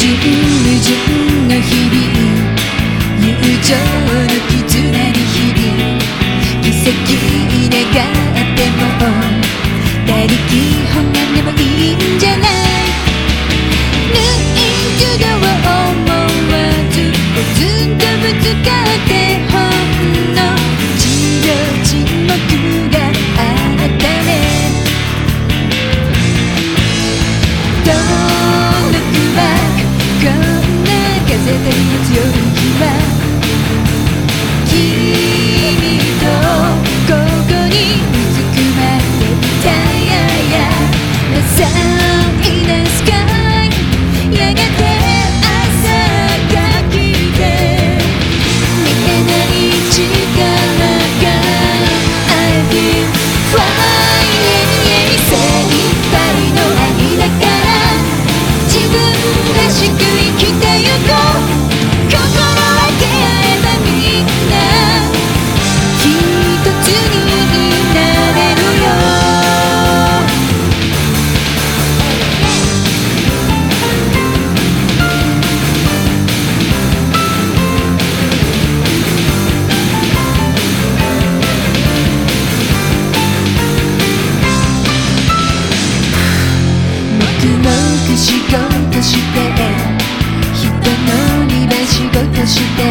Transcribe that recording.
矛盾の日々友情の絆に響き奇跡願っても大力本願でもいいんじゃないぬいぐるみを思わずずっとぶつかってほんの一秒沈黙があったね hesitate to して人のリベ仕事して。